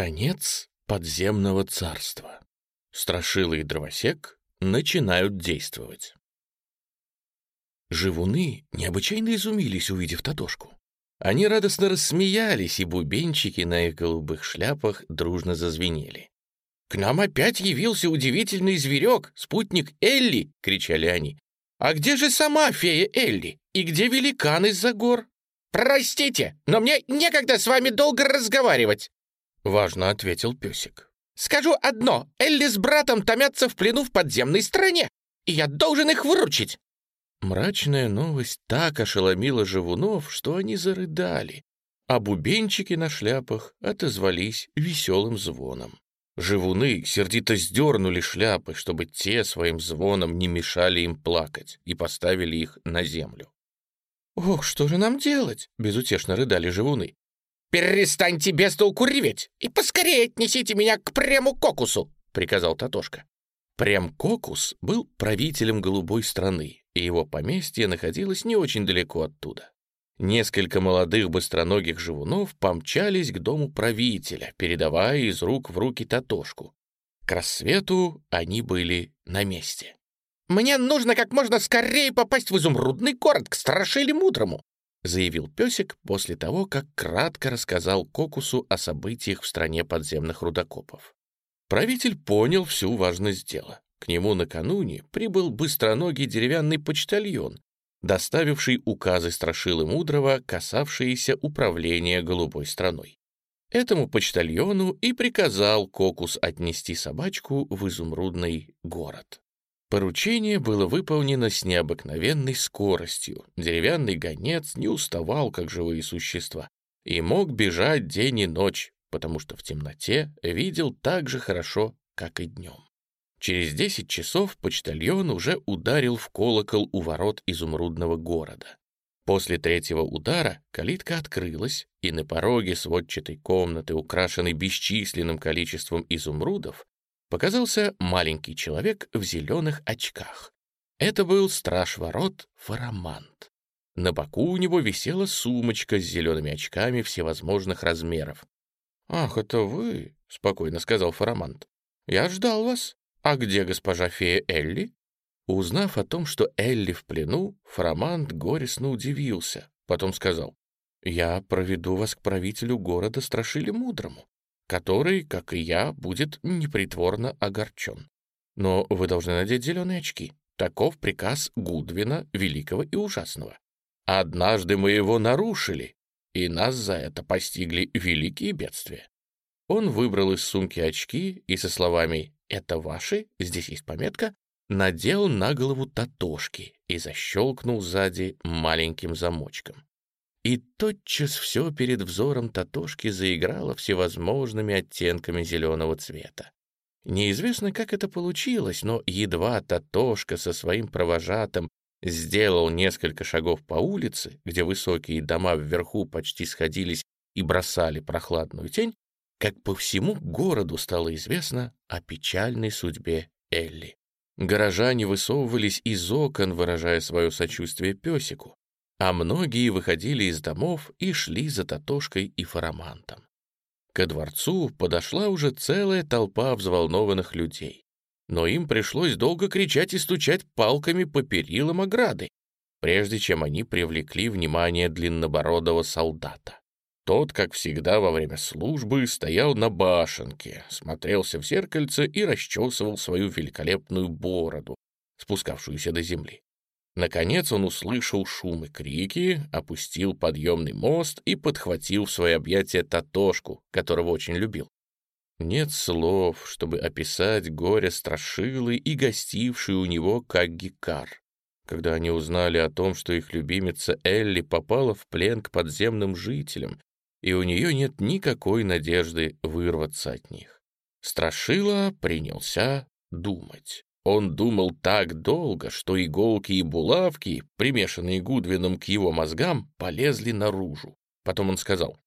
Конец подземного царства. Страшила и дровосек начинают действовать. Живуны необычайно изумились, увидев Татошку. Они радостно рассмеялись, и бубенчики на их голубых шляпах дружно зазвенели. «К нам опять явился удивительный зверек, спутник Элли!» — кричали они. «А где же сама фея Элли? И где великан из-за гор?» «Простите, но мне некогда с вами долго разговаривать!» — важно ответил песик. «Скажу одно, Элли с братом томятся в плену в подземной стране, и я должен их выручить!» Мрачная новость так ошеломила живунов, что они зарыдали, а бубенчики на шляпах отозвались веселым звоном. Живуны сердито сдернули шляпы, чтобы те своим звоном не мешали им плакать, и поставили их на землю. «Ох, что же нам делать?» — безутешно рыдали живуны. «Перестаньте без толку реветь и поскорее отнесите меня к Прему Кокусу!» — приказал Татошка. Прем Кокус был правителем голубой страны, и его поместье находилось не очень далеко оттуда. Несколько молодых быстроногих живунов помчались к дому правителя, передавая из рук в руки Татошку. К рассвету они были на месте. «Мне нужно как можно скорее попасть в изумрудный город к Страшиле Мудрому», заявил песик после того, как кратко рассказал Кокусу о событиях в стране подземных рудокопов. Правитель понял всю важность дела. К нему накануне прибыл быстроногий деревянный почтальон, доставивший указы Страшилы Мудрого, касавшиеся управления голубой страной. Этому почтальону и приказал Кокус отнести собачку в изумрудный город. Поручение было выполнено с необыкновенной скоростью. Деревянный гонец не уставал, как живые существа, и мог бежать день и ночь, потому что в темноте видел так же хорошо, как и днем. Через десять часов почтальон уже ударил в колокол у ворот изумрудного города. После третьего удара калитка открылась, и на пороге сводчатой комнаты, украшенной бесчисленным количеством изумрудов, показался маленький человек в зеленых очках. Это был страж ворот Фарамант. На боку у него висела сумочка с зелеными очками всевозможных размеров. «Ах, это вы?» — спокойно сказал Фарамант. «Я ждал вас. «А где госпожа фея Элли?» Узнав о том, что Элли в плену, Фарамант горестно удивился. Потом сказал, «Я проведу вас к правителю города Страшили Мудрому, который, как и я, будет непритворно огорчен. Но вы должны надеть зеленые очки. Таков приказ Гудвина, великого и ужасного. Однажды мы его нарушили, и нас за это постигли великие бедствия. Он выбрал из сумки очки и со словами «Это ваши, здесь есть пометка», надел на голову татошки и защелкнул сзади маленьким замочком. И тотчас все перед взором татошки заиграло всевозможными оттенками зеленого цвета. Неизвестно, как это получилось, но едва Татошка со своим провожатым сделал несколько шагов по улице, где высокие дома вверху почти сходились и бросали прохладную тень, как по всему городу стало известно о печальной судьбе Элли. Горожане высовывались из окон, выражая свое сочувствие песику, а многие выходили из домов и шли за Татошкой и Фарамантом. Ко дворцу подошла уже целая толпа взволнованных людей, но им пришлось долго кричать и стучать палками по перилам ограды, прежде чем они привлекли внимание длиннобородого солдата. Тот, как всегда во время службы, стоял на башенке, смотрелся в зеркальце и расчесывал свою великолепную бороду, спускавшуюся до земли. Наконец он услышал шум и крики, опустил подъемный мост и подхватил в свои объятия Татошку, которого очень любил. Нет слов, чтобы описать горе Страшилы и гостивший у него как гикар. Когда они узнали о том, что их любимица Элли попала в плен к подземным жителям и у нее нет никакой надежды вырваться от них. Страшила принялся думать. Он думал так долго, что иголки и булавки, примешанные Гудвином к его мозгам, полезли наружу. Потом он сказал,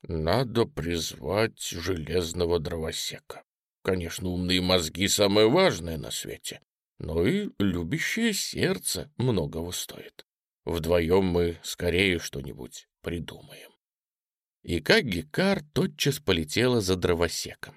«Надо призвать железного дровосека. Конечно, умные мозги — самое важное на свете, но и любящее сердце многого стоит. Вдвоем мы скорее что-нибудь придумаем». и как Гекар тотчас полетела за дровосеком.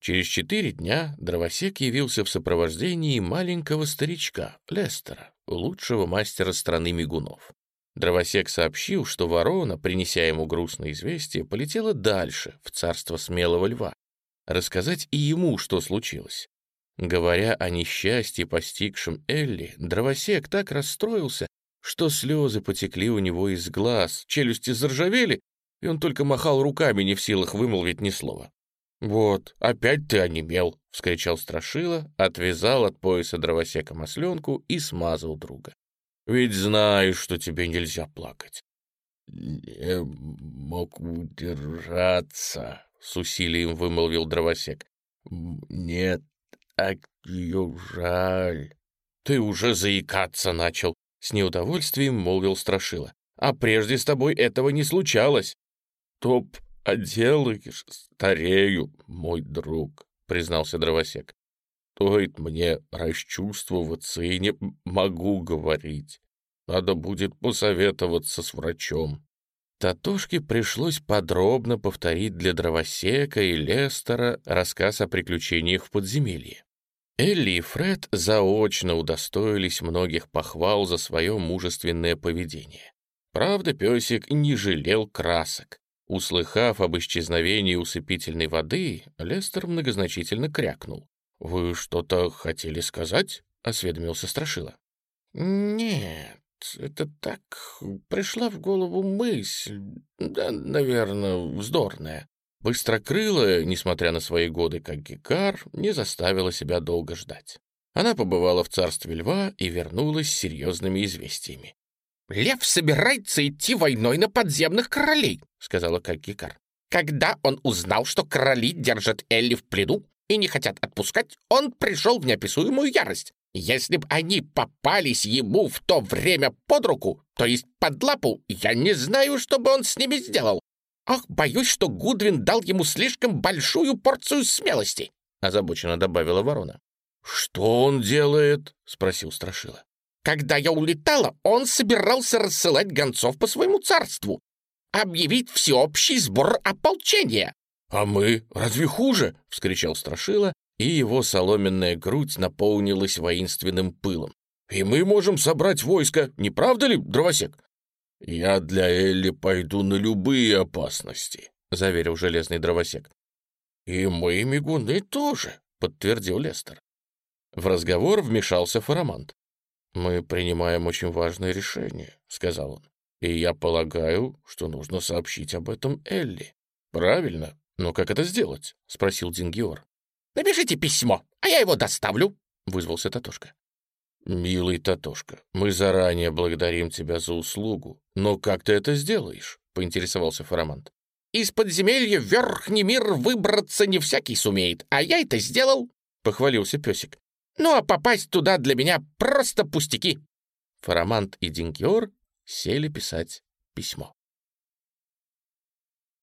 Через четыре дня дровосек явился в сопровождении маленького старичка, Лестера, лучшего мастера страны мигунов. Дровосек сообщил, что ворона, принеся ему грустное известие, полетела дальше, в царство смелого льва, рассказать и ему, что случилось. Говоря о несчастье, постигшем Элли, дровосек так расстроился, что слезы потекли у него из глаз, челюсти заржавели, и он только махал руками, не в силах вымолвить ни слова. «Вот, опять ты онемел!» — вскричал Страшила, отвязал от пояса дровосека масленку и смазал друга. «Ведь знаешь, что тебе нельзя плакать». «Не мог удержаться», — с усилием вымолвил дровосек. «Мне так ее жаль». «Ты уже заикаться начал», — с неудовольствием молвил Страшила. «А прежде с тобой этого не случалось». «Топ «Оделаешь, старею, мой друг», — признался дровосек. «Стоит мне расчувствоваться и не могу говорить. Надо будет посоветоваться с врачом». Татошке пришлось подробно повторить для дровосека и Лестера рассказ о приключениях в подземелье. Элли и Фред заочно удостоились многих похвал за свое мужественное поведение. Правда, песик не жалел красок. Услыхав об исчезновении усыпительной воды, Лестер многозначительно крякнул. «Вы что-то хотели сказать?» — осведомился Страшила. «Нет, это так, пришла в голову мысль, да, наверное, вздорная». Быстрокрылая, несмотря на свои годы как гикар, не заставила себя долго ждать. Она побывала в царстве льва и вернулась с серьезными известиями. «Лев собирается идти войной на подземных королей», — сказала Калькикар. «Когда он узнал, что короли держат Элли в плену и не хотят отпускать, он пришел в неописуемую ярость. Если бы они попались ему в то время под руку, то есть под лапу, я не знаю, что бы он с ними сделал. Ах, боюсь, что Гудвин дал ему слишком большую порцию смелости», — озабоченно добавила ворона. «Что он делает?» — спросил Страшила. Когда я улетала, он собирался рассылать гонцов по своему царству, объявить всеобщий сбор ополчения. «А мы? Разве хуже?» — вскричал Страшила, и его соломенная грудь наполнилась воинственным пылом. «И мы можем собрать войско, не правда ли, дровосек?» «Я для Элли пойду на любые опасности», — заверил железный дровосек. «И мы, мигуны, тоже», — подтвердил Лестер. В разговор вмешался Фарамант. «Мы принимаем очень важное решение», — сказал он. «И я полагаю, что нужно сообщить об этом Элли». «Правильно. Но как это сделать?» — спросил Дингиор. «Напишите письмо, а я его доставлю», — вызвался Татошка. «Милый Татошка, мы заранее благодарим тебя за услугу, но как ты это сделаешь?» — поинтересовался Фарамант. «Из подземелья в верхний мир выбраться не всякий сумеет, а я это сделал», — похвалился песик. Ну а попасть туда для меня просто пустяки. Фарамант и Динкиор сели писать письмо.